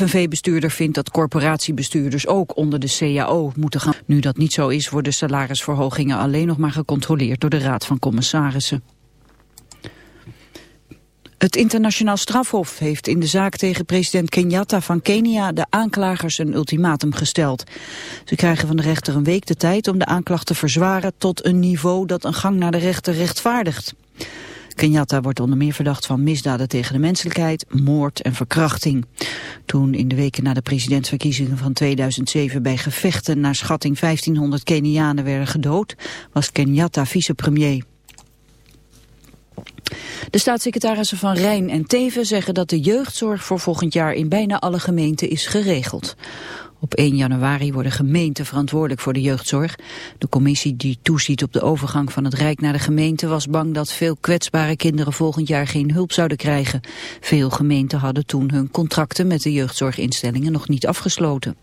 FNV-bestuurder vindt dat corporatiebestuurders ook onder de CAO moeten gaan. Nu dat niet zo is, worden salarisverhogingen alleen nog maar gecontroleerd door de Raad van Commissarissen. Het internationaal strafhof heeft in de zaak tegen president Kenyatta van Kenia de aanklagers een ultimatum gesteld. Ze krijgen van de rechter een week de tijd om de aanklacht te verzwaren tot een niveau dat een gang naar de rechter rechtvaardigt. Kenyatta wordt onder meer verdacht van misdaden tegen de menselijkheid, moord en verkrachting. Toen in de weken na de presidentsverkiezingen van 2007 bij gevechten naar schatting 1500 Kenianen werden gedood, was Kenyatta vicepremier. De staatssecretarissen van Rijn en Teven zeggen dat de jeugdzorg voor volgend jaar in bijna alle gemeenten is geregeld. Op 1 januari worden gemeenten verantwoordelijk voor de jeugdzorg. De commissie die toeziet op de overgang van het Rijk naar de gemeente was bang dat veel kwetsbare kinderen volgend jaar geen hulp zouden krijgen. Veel gemeenten hadden toen hun contracten met de jeugdzorginstellingen nog niet afgesloten.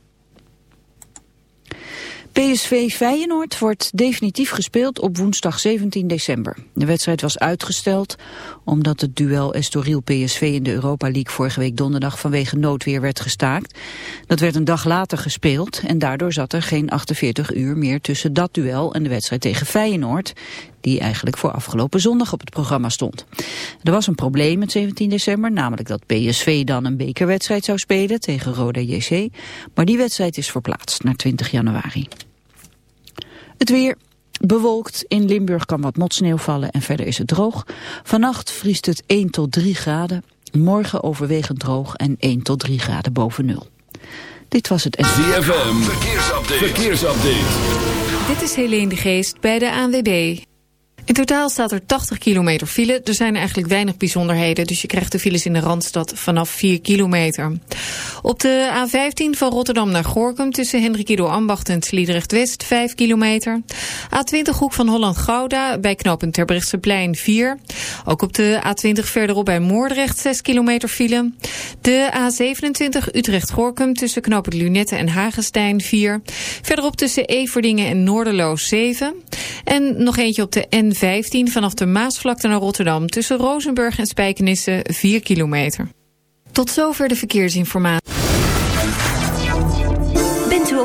PSV Feyenoord wordt definitief gespeeld op woensdag 17 december. De wedstrijd was uitgesteld omdat het duel Estoril-PSV in de Europa League vorige week donderdag vanwege noodweer werd gestaakt. Dat werd een dag later gespeeld en daardoor zat er geen 48 uur meer tussen dat duel en de wedstrijd tegen Feyenoord, die eigenlijk voor afgelopen zondag op het programma stond. Er was een probleem met 17 december, namelijk dat PSV dan een bekerwedstrijd zou spelen tegen Roda JC, maar die wedstrijd is verplaatst naar 20 januari. Het weer, Bewolkt, in Limburg kan wat motsneeuw vallen en verder is het droog. Vannacht vriest het 1 tot 3 graden. Morgen overwegend droog en 1 tot 3 graden boven nul. Dit was het... ZFM, verkeersupdate. verkeersupdate. Dit is Helene de Geest bij de ANWB. In totaal staat er 80 kilometer file. Er zijn eigenlijk weinig bijzonderheden, dus je krijgt de files in de Randstad vanaf 4 kilometer. Op de A15 van Rotterdam naar Gorkum tussen Hendrik Ido Ambacht en Sliedrecht West 5 kilometer. A20 hoek van Holland-Gouda bij knooppunt Terbrechtseplein 4. Ook op de A20 verderop bij Moordrecht 6 kilometer file. De A27 Utrecht-Gorkum tussen knooppunt Lunette en Hagestein 4. Verderop tussen Everdingen en Noorderloos 7. En nog eentje op de N 15 vanaf de Maasvlakte naar Rotterdam... tussen Rozenburg en Spijkenisse 4 kilometer. Tot zover de verkeersinformatie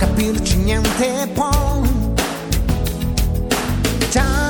capirci niente poi. Ciao.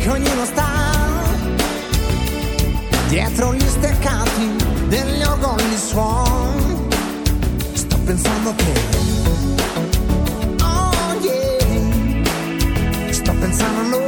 che ognuno sta dietro gli steccati degli organi suon. Sto pensando che, oh yeah, sto pensando a noi.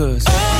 Cause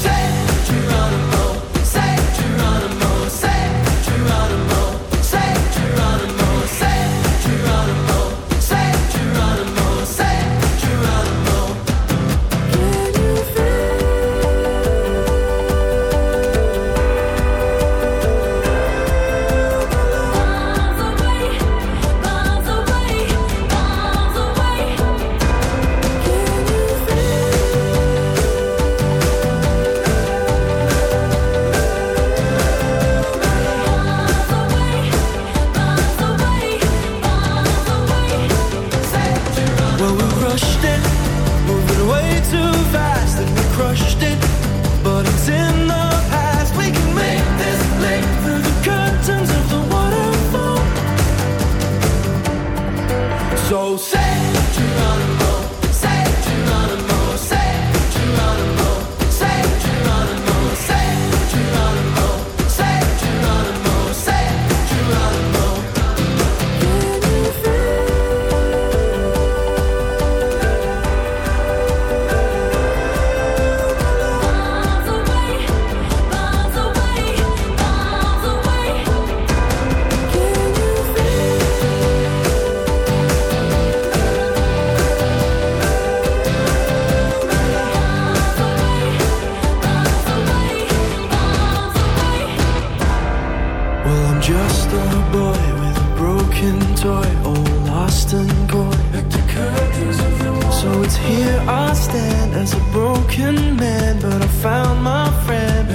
Here I stand as a broken man, but I found my friend.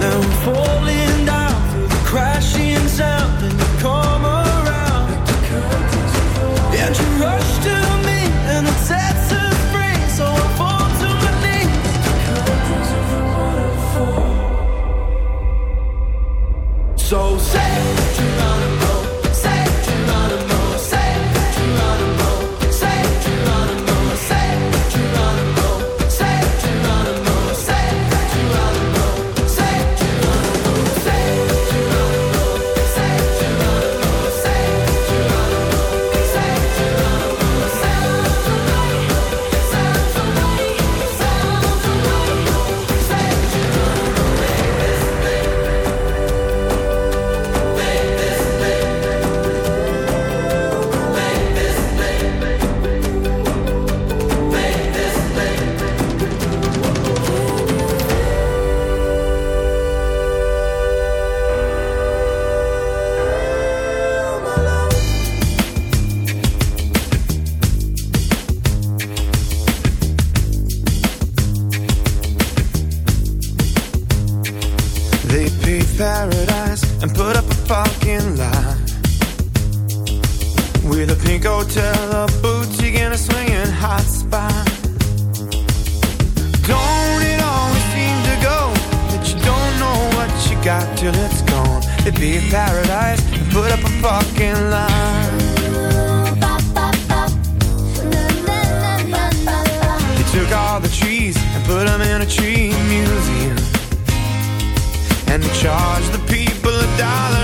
Now I'm falling down through the crashing sound, and you call my charge the people a dollar.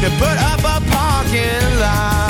to put up a parking lot.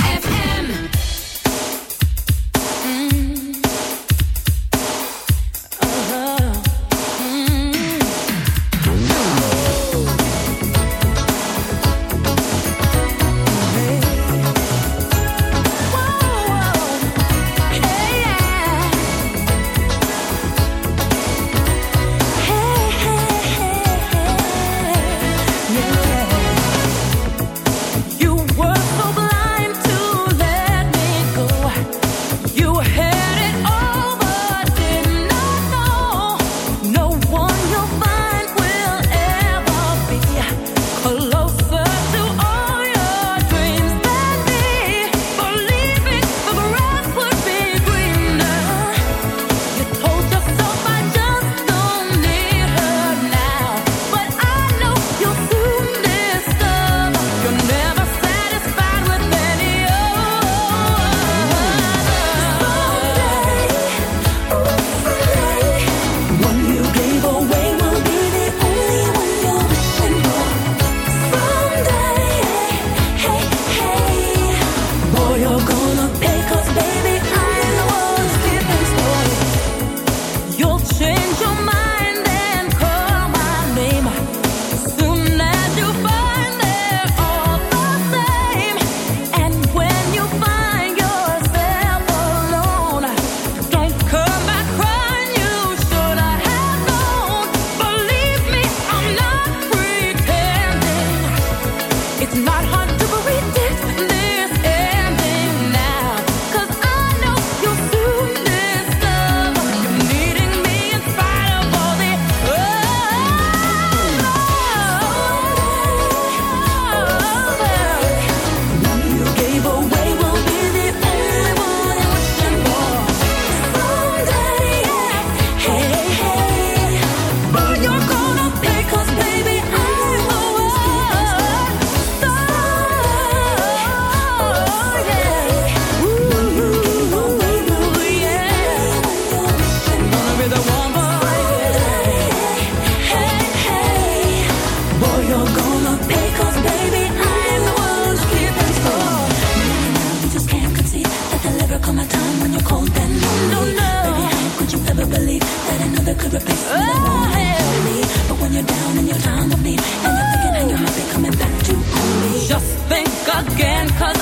you're down to me. And you're thinking how you're happy coming back to me. Just think again, cause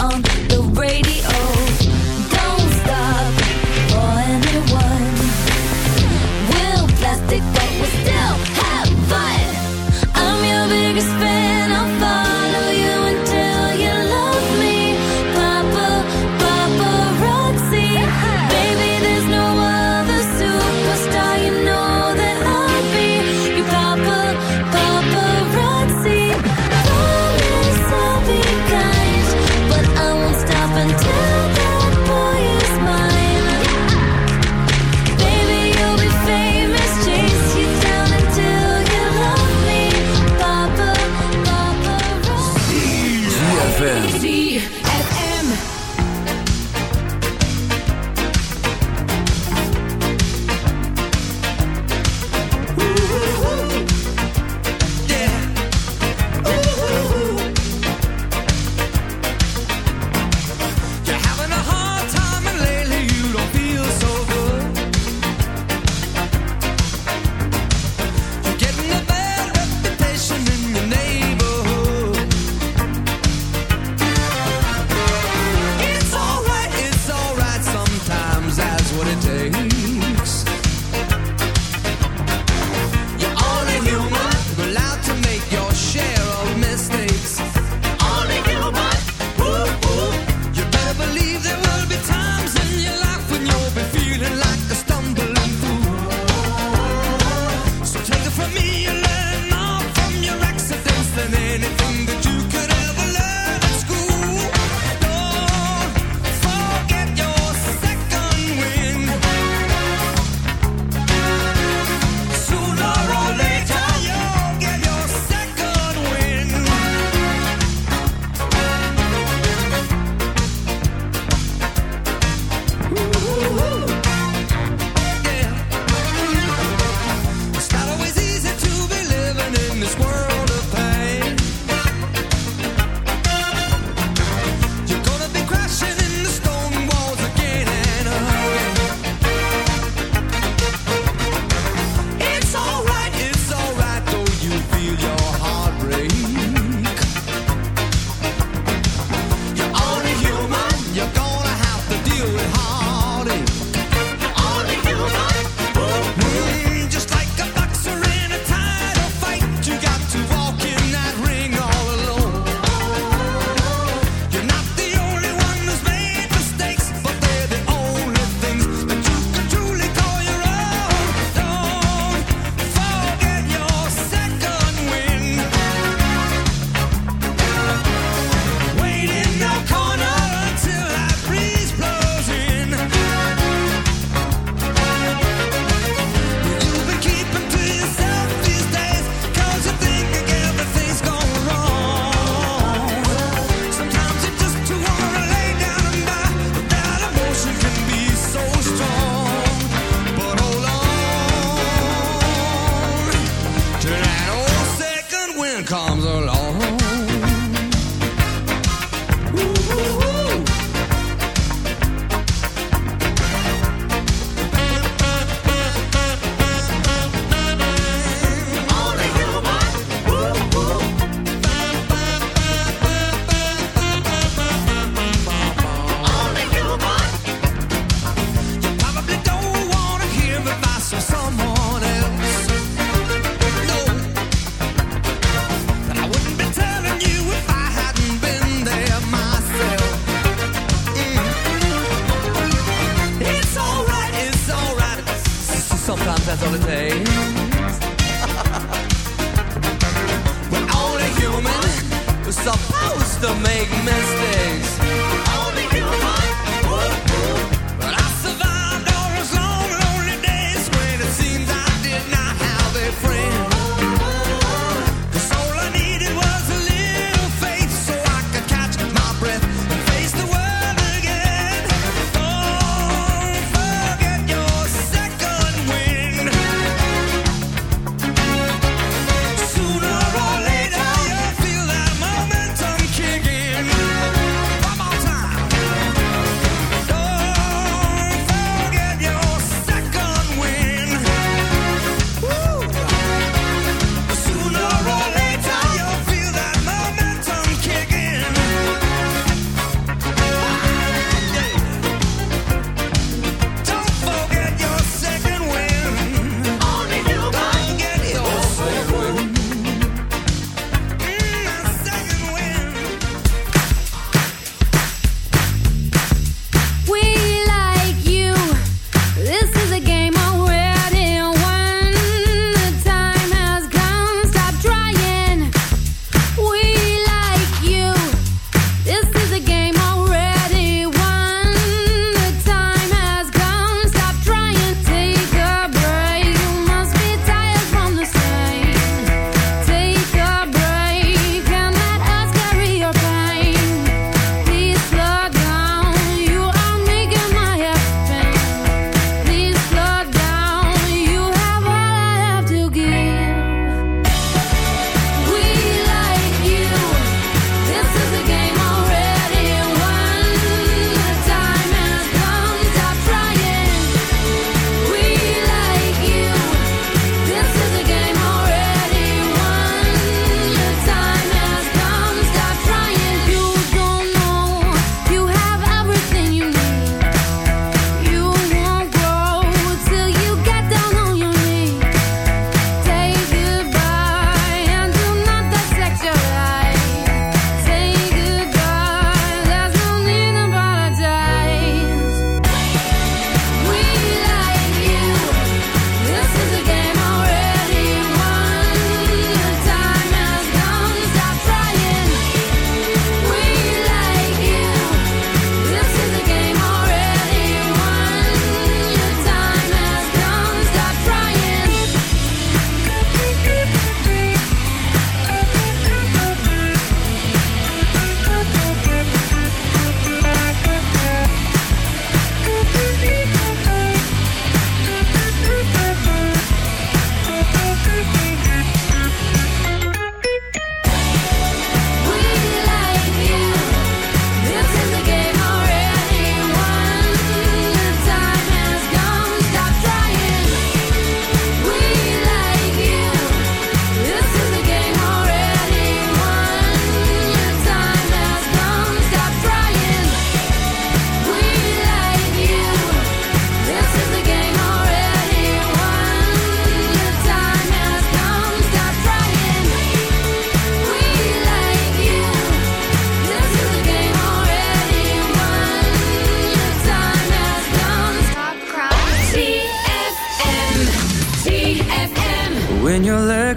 on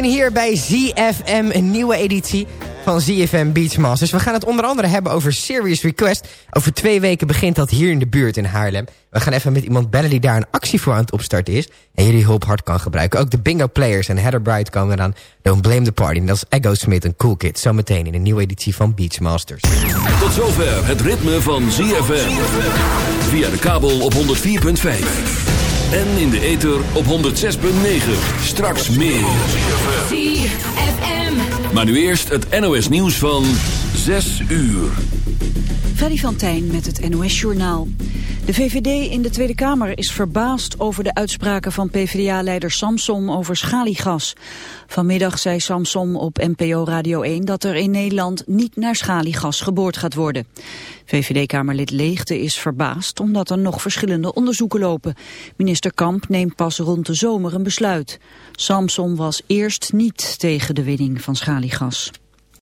Zometeen hier bij ZFM, een nieuwe editie van ZFM Beachmasters. We gaan het onder andere hebben over Serious Request. Over twee weken begint dat hier in de buurt in Haarlem. We gaan even met iemand bellen die daar een actie voor aan het opstarten is. En jullie hulp hard kan gebruiken. Ook de Bingo Players en Heather Bright komen eraan. Don't Blame the Party. En dat is Ego Smith en Cool Kid. Zometeen in een nieuwe editie van Beachmasters. Tot zover het ritme van ZFM. Via de kabel op 104.5. En in de ether op 106.9. Straks meer. Maar nu eerst het NOS nieuws van 6 uur. Freddy van Tijn met het NOS-journaal. De VVD in de Tweede Kamer is verbaasd over de uitspraken van PvdA-leider Samsom over schaliegas. Vanmiddag zei Samsom op NPO Radio 1 dat er in Nederland niet naar schaliegas geboord gaat worden. VVD-Kamerlid Leegte is verbaasd omdat er nog verschillende onderzoeken lopen. Minister Kamp neemt pas rond de zomer een besluit. Samsom was eerst niet tegen de winning van schaliegas.